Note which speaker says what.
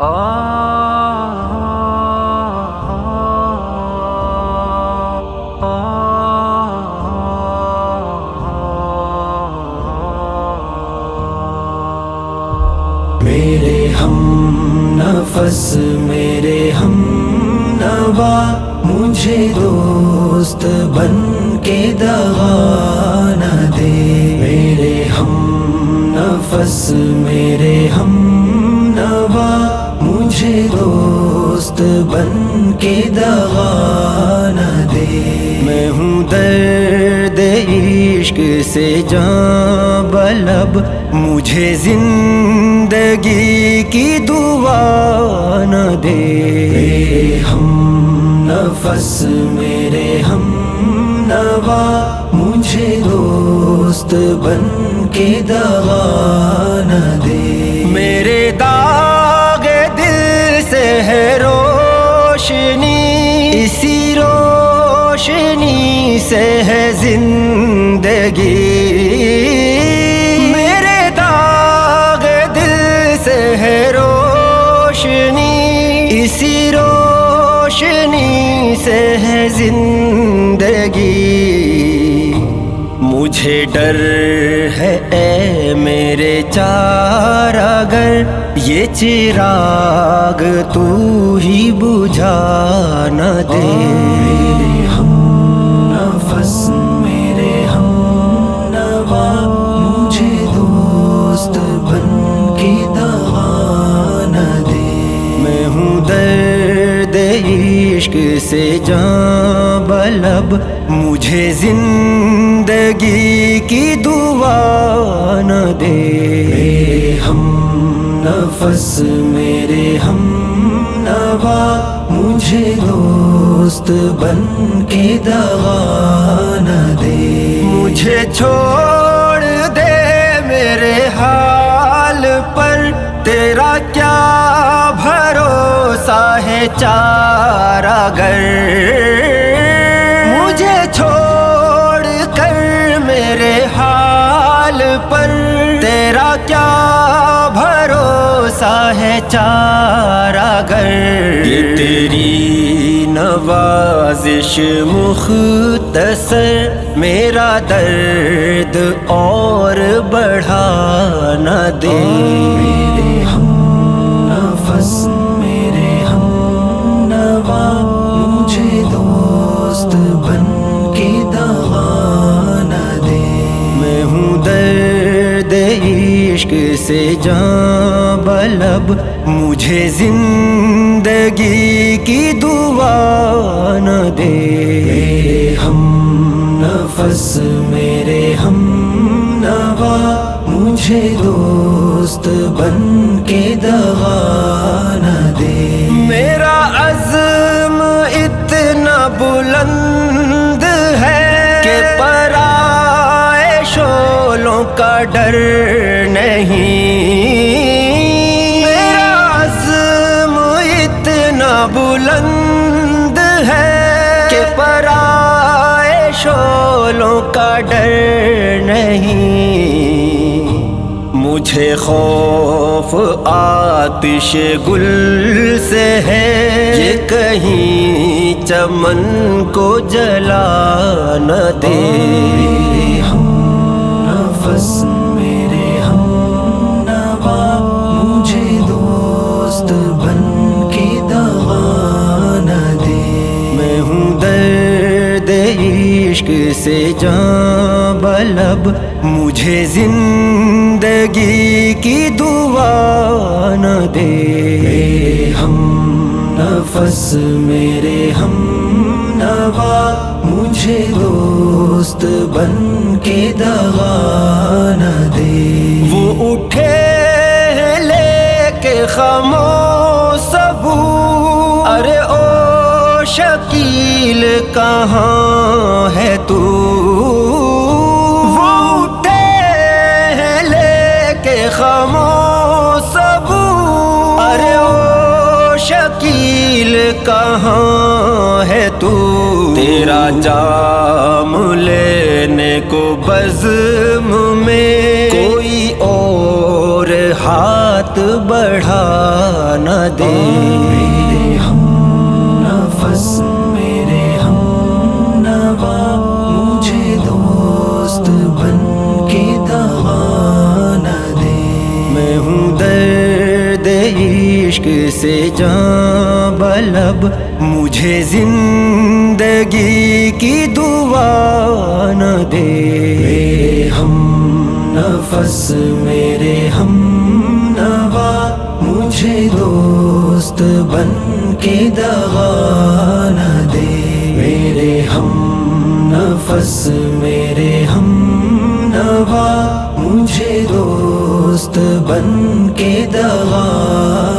Speaker 1: میرے ہم نفس، میرے ہم نوا، مجھے دوست بن کے نہ دے۔ میرے ہم نفس، میرے ہم مجھے دوست بن کے نہ دے۔ میں ہوں درد عشق سے جاں بلب۔ مجھے زندگی کی دعا نہ دے۔ میرے ہم نفس، میرے ہم نوا۔ مجھے دوست بن کے دوا نہ دے۔ زندگی میرے داغ دل سے ہے روشنی، اسی روشنی سے ہے زندگی۔ مجھے ڈر ہے اے میرے چار، اگر یہ چراغ تو ہی بجھا نہ دے۔ ہم نفس جاں بلب مجھے زندگی کی دعا نہ دے۔ میرے ہم نفس، میرے ہم نوا، مجھے دوست بن کے دوا نہ دے۔ مجھے چھوڑ دے میرے حال پر، تیرا کیا بھروسہ ہے چار اگر مجھے چھوڑ کر میرے حال پر تیرا کیا بھروسہ ہے چار اگر؟ یہ تیری نوازش مختصر، میرا درد اور بڑھا نہ دے۔ عشق سے جاں بلب مجھے زندگی کی دعا نہ دے۔ میرے ہم نفس، میرے ہم نوا، مجھے دوست بن کے دوا نہ دے۔ میرا عزم اتنا بلند ہے کہ پرائے شولوں کا ڈر نہیں۔ میرا عزم اتنا بلند ہے کہ پرائے شولوں کا ڈر نہیں۔ مجھے خوف آتش گل سے ہے۔ یہ کہیں چمن کو جلا نہ دے۔ ہم نفس عشق سے جاں بلب، مجھے زندگی کی دعا نہ دے۔ میرے ہم نفس، میرے ہم نوا، مجھے دوست بن کے دوا نہ دے۔ وہ اٹھے لے کے خمو سبو ارے او شکیل، کہاں ہے تو? لے کے خمو سبو ارے او شکیل، کہاں ہے تو؟ تیرا جام لینے کو بزم میں کوئی اور ہاتھ بڑھا نہ دے۔
Speaker 2: ہم نفس
Speaker 1: عشق سے جاں بلب، مجھے زندگی کی دعا نہ دے۔
Speaker 2: میرے ہم نفس، میرے ہم نوا، مجھے دوست بن کے دوا نہ دے۔ میرے ہم نفس، میرے ہم نوا، مجھے دوست بن کے دوا